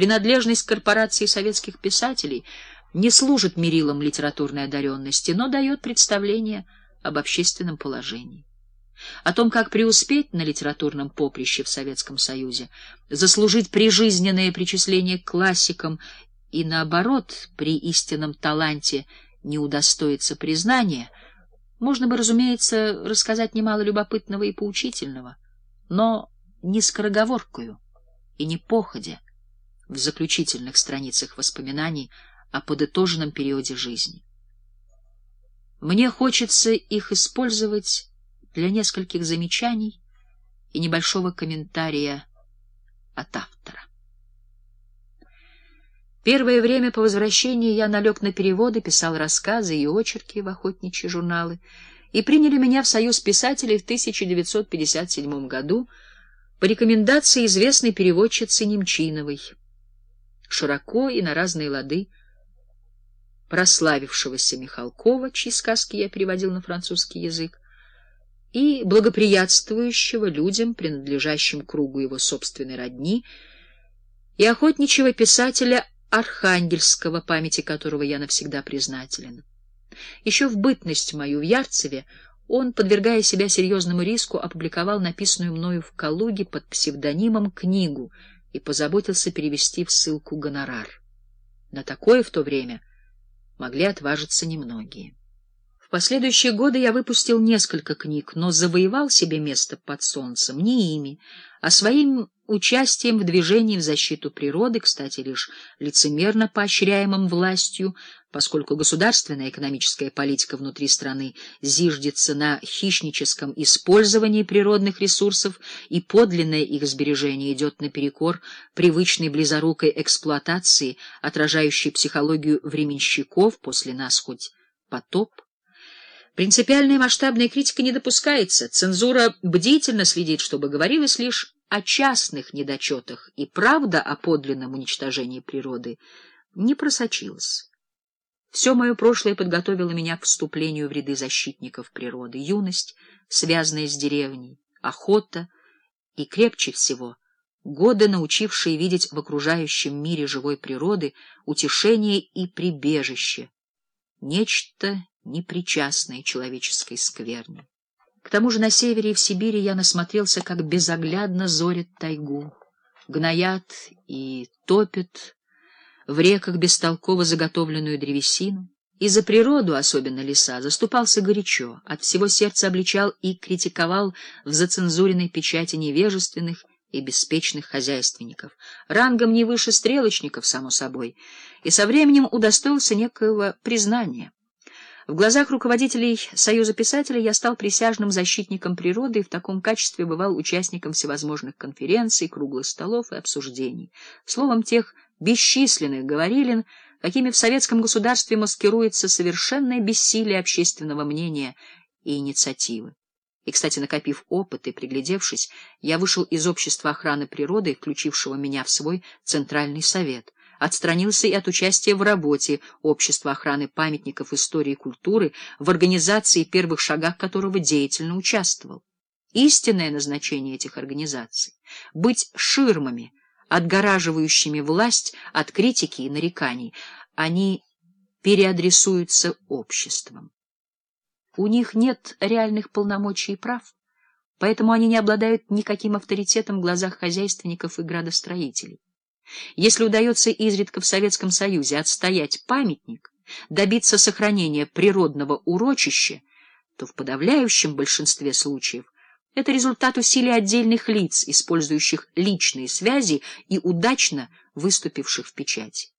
Принадлежность корпорации советских писателей не служит мерилом литературной одаренности, но дает представление об общественном положении. О том, как преуспеть на литературном поприще в Советском Союзе, заслужить прижизненное причисление к классикам и, наоборот, при истинном таланте не удостоиться признания, можно бы, разумеется, рассказать немало любопытного и поучительного, но не скороговоркою и не походя в заключительных страницах воспоминаний о подытоженном периоде жизни. Мне хочется их использовать для нескольких замечаний и небольшого комментария от автора. Первое время по возвращении я налег на переводы, писал рассказы и очерки в охотничьи журналы, и приняли меня в Союз писателей в 1957 году по рекомендации известной переводчицы Немчиновой, широко и на разные лады прославившегося Михалкова, чьи сказки я переводил на французский язык, и благоприятствующего людям, принадлежащим кругу его собственной родни, и охотничьего писателя Архангельского, памяти которого я навсегда признателен. Еще в бытность мою в Ярцеве он, подвергая себя серьезному риску, опубликовал написанную мною в Калуге под псевдонимом книгу и позаботился перевести в ссылку гонорар. На такое в то время могли отважиться немногие. Последующие годы я выпустил несколько книг, но завоевал себе место под солнцем не ими, а своим участием в движении в защиту природы, кстати, лишь лицемерно поощряемым властью, поскольку государственная экономическая политика внутри страны зиждется на хищническом использовании природных ресурсов и подлинное их сбережение идет наперекор привычной близорукой эксплуатации, отражающей психологию временщиков после нас хоть потоп. Принципиальная масштабная критика не допускается. Цензура бдительно следит, чтобы говорилось лишь о частных недочетах, и правда о подлинном уничтожении природы не просочилась. Все мое прошлое подготовило меня к вступлению в ряды защитников природы. Юность, связанная с деревней, охота и, крепче всего, годы, научившие видеть в окружающем мире живой природы утешение и прибежище, нечто непричастной человеческой скверни. К тому же на севере и в Сибири я насмотрелся, как безоглядно зорят тайгу, гноят и топят в реках бестолково заготовленную древесину. И за природу, особенно леса, заступался горячо, от всего сердца обличал и критиковал в зацензуренной печати невежественных и беспечных хозяйственников, рангом не выше стрелочников, само собой, и со временем удостоился некоего признания. В глазах руководителей Союза писателей я стал присяжным защитником природы и в таком качестве бывал участником всевозможных конференций, круглых столов и обсуждений. Словом, тех бесчисленных говорилин, какими в советском государстве маскируется совершенное бессилие общественного мнения и инициативы. И, кстати, накопив опыт и приглядевшись, я вышел из общества охраны природы, включившего меня в свой центральный совет — отстранился и от участия в работе Общества охраны памятников истории и культуры, в организации первых шагах которого деятельно участвовал. Истинное назначение этих организаций — быть ширмами, отгораживающими власть от критики и нареканий. Они переадресуются обществом. У них нет реальных полномочий и прав, поэтому они не обладают никаким авторитетом в глазах хозяйственников и градостроителей. Если удается изредка в Советском Союзе отстоять памятник, добиться сохранения природного урочища, то в подавляющем большинстве случаев это результат усилий отдельных лиц, использующих личные связи и удачно выступивших в печати.